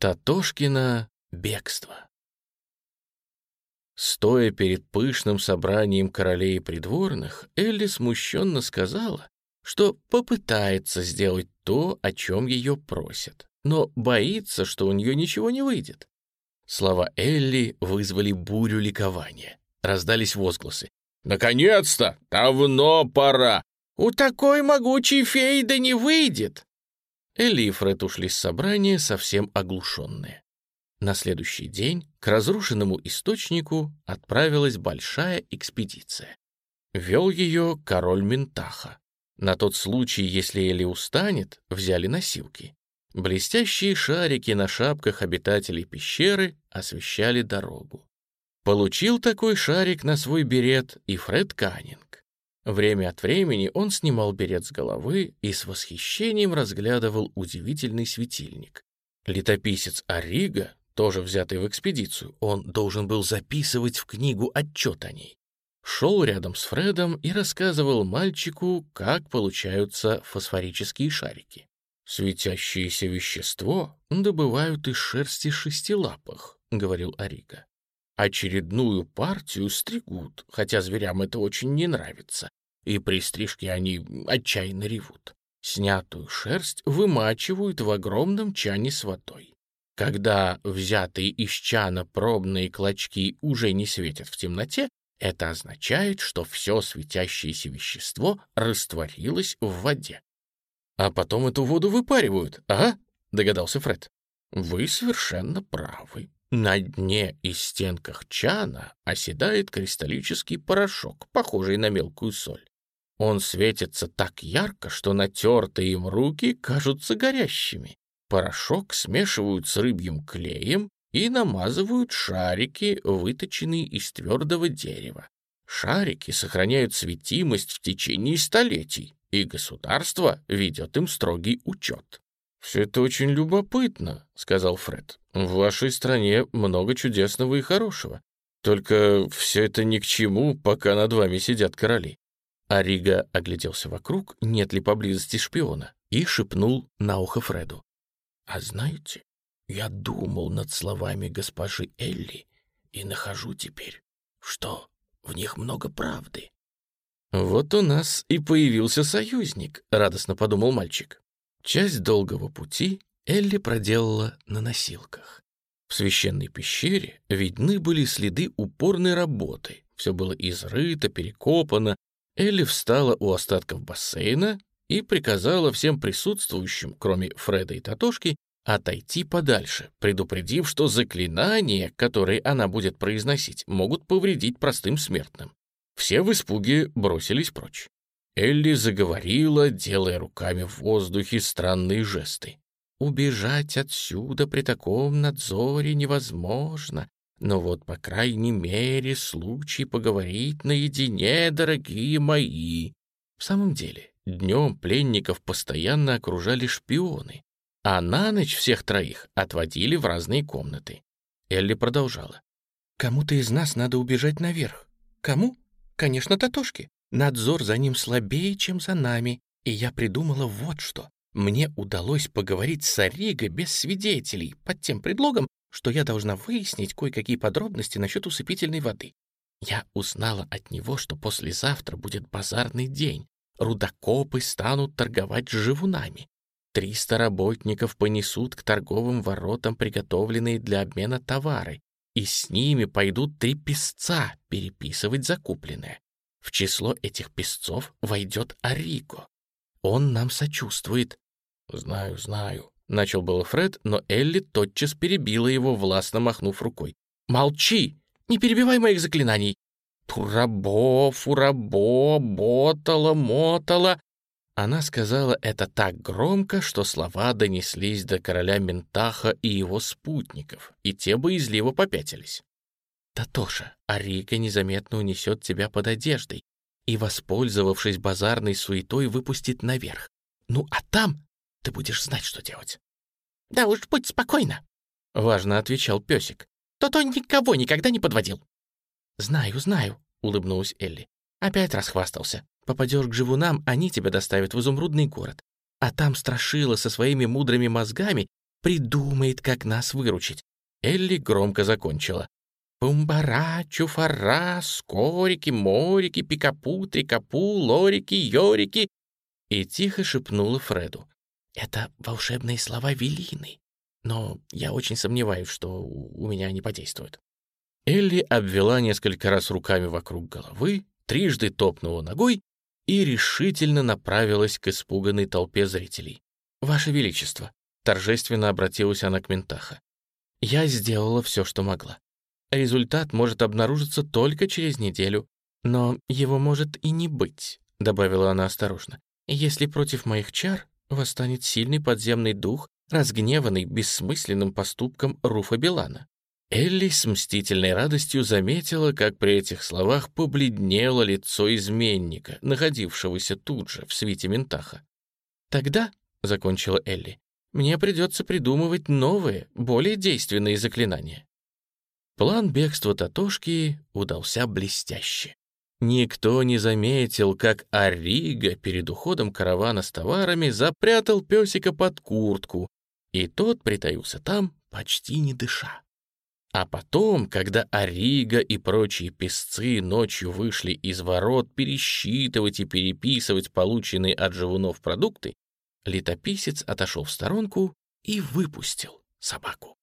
Татошкино бегство. Стоя перед пышным собранием королей и придворных, Элли смущенно сказала, что попытается сделать то, о чем ее просят, но боится, что у нее ничего не выйдет. Слова Элли вызвали бурю ликования. Раздались возгласы. «Наконец-то! Давно пора! У такой могучей феи да не выйдет!» Элли и Фред ушли с собрания совсем оглушенные. На следующий день к разрушенному источнику отправилась большая экспедиция. Вел ее король Ментаха. На тот случай, если Элли устанет, взяли носилки. Блестящие шарики на шапках обитателей пещеры освещали дорогу. Получил такой шарик на свой берет и Фред Каннинг. Время от времени он снимал берет с головы и с восхищением разглядывал удивительный светильник. Летописец Арига, тоже взятый в экспедицию, он должен был записывать в книгу отчет о ней. Шел рядом с Фредом и рассказывал мальчику, как получаются фосфорические шарики. «Светящееся вещество добывают из шерсти шестилапых», — говорил Арига. «Очередную партию стригут, хотя зверям это очень не нравится и при стрижке они отчаянно ревут. Снятую шерсть вымачивают в огромном чане с водой. Когда взятые из чана пробные клочки уже не светят в темноте, это означает, что все светящееся вещество растворилось в воде. «А потом эту воду выпаривают, ага?» — догадался Фред. «Вы совершенно правы. На дне и стенках чана оседает кристаллический порошок, похожий на мелкую соль. Он светится так ярко, что натертые им руки кажутся горящими. Порошок смешивают с рыбьим клеем и намазывают шарики, выточенные из твердого дерева. Шарики сохраняют светимость в течение столетий, и государство ведет им строгий учет. «Все это очень любопытно», — сказал Фред. «В вашей стране много чудесного и хорошего. Только все это ни к чему, пока над вами сидят короли. Арига огляделся вокруг, нет ли поблизости шпиона, и шепнул на ухо Фреду. «А знаете, я думал над словами госпожи Элли и нахожу теперь, что в них много правды». «Вот у нас и появился союзник», — радостно подумал мальчик. Часть долгого пути Элли проделала на носилках. В священной пещере видны были следы упорной работы. Все было изрыто, перекопано, Элли встала у остатков бассейна и приказала всем присутствующим, кроме Фреда и Татошки, отойти подальше, предупредив, что заклинания, которые она будет произносить, могут повредить простым смертным. Все в испуге бросились прочь. Элли заговорила, делая руками в воздухе странные жесты. «Убежать отсюда при таком надзоре невозможно. Но вот, по крайней мере, случай поговорить наедине, дорогие мои. В самом деле, днем пленников постоянно окружали шпионы, а на ночь всех троих отводили в разные комнаты. Элли продолжала. «Кому-то из нас надо убежать наверх. Кому? Конечно, Татошке. Надзор за ним слабее, чем за нами. И я придумала вот что. Мне удалось поговорить с Ориго без свидетелей, под тем предлогом, что я должна выяснить кое-какие подробности насчет усыпительной воды. Я узнала от него, что послезавтра будет базарный день. Рудокопы станут торговать живунами. Триста работников понесут к торговым воротам приготовленные для обмена товары, и с ними пойдут три песца переписывать закупленное. В число этих песцов войдет Ариго. Он нам сочувствует. Знаю, знаю, Начал был Фред, но Элли тотчас перебила его, властно махнув рукой. «Молчи! Не перебивай моих заклинаний!» «Турабо, фурабо, ботала, мотала...» Она сказала это так громко, что слова донеслись до короля Ментаха и его спутников, и те боязливо попятились. «Татоша, Арика незаметно унесет тебя под одеждой и, воспользовавшись базарной суетой, выпустит наверх. Ну а там ты будешь знать, что делать». «Да уж, будь спокойна», — важно отвечал песик. «То-то никого никогда не подводил». «Знаю, знаю», — улыбнулась Элли. «Опять расхвастался. Попадешь к живунам, они тебя доставят в изумрудный город. А там страшила со своими мудрыми мозгами придумает, как нас выручить. Элли громко закончила. Пумбара, чуфара, скорики, морики, пикапу, трикапу, лорики, йорики. И тихо шепнула Фреду. Это волшебные слова Велины, но я очень сомневаюсь, что у меня они подействуют. Элли обвела несколько раз руками вокруг головы, трижды топнула ногой и решительно направилась к испуганной толпе зрителей. «Ваше Величество», — торжественно обратилась она к Ментаха, — «я сделала все, что могла. Результат может обнаружиться только через неделю, но его может и не быть», — добавила она осторожно, «если против моих чар восстанет сильный подземный дух, разгневанный бессмысленным поступком Руфа Билана. Элли с мстительной радостью заметила, как при этих словах побледнело лицо изменника, находившегося тут же, в свите Ментаха. «Тогда», — закончила Элли, — «мне придется придумывать новые, более действенные заклинания». План бегства Татошки удался блестяще. Никто не заметил, как Арига перед уходом каравана с товарами запрятал песика под куртку, и тот притаился там, почти не дыша. А потом, когда Арига и прочие песцы ночью вышли из ворот пересчитывать и переписывать полученные от живунов продукты, летописец отошел в сторонку и выпустил собаку.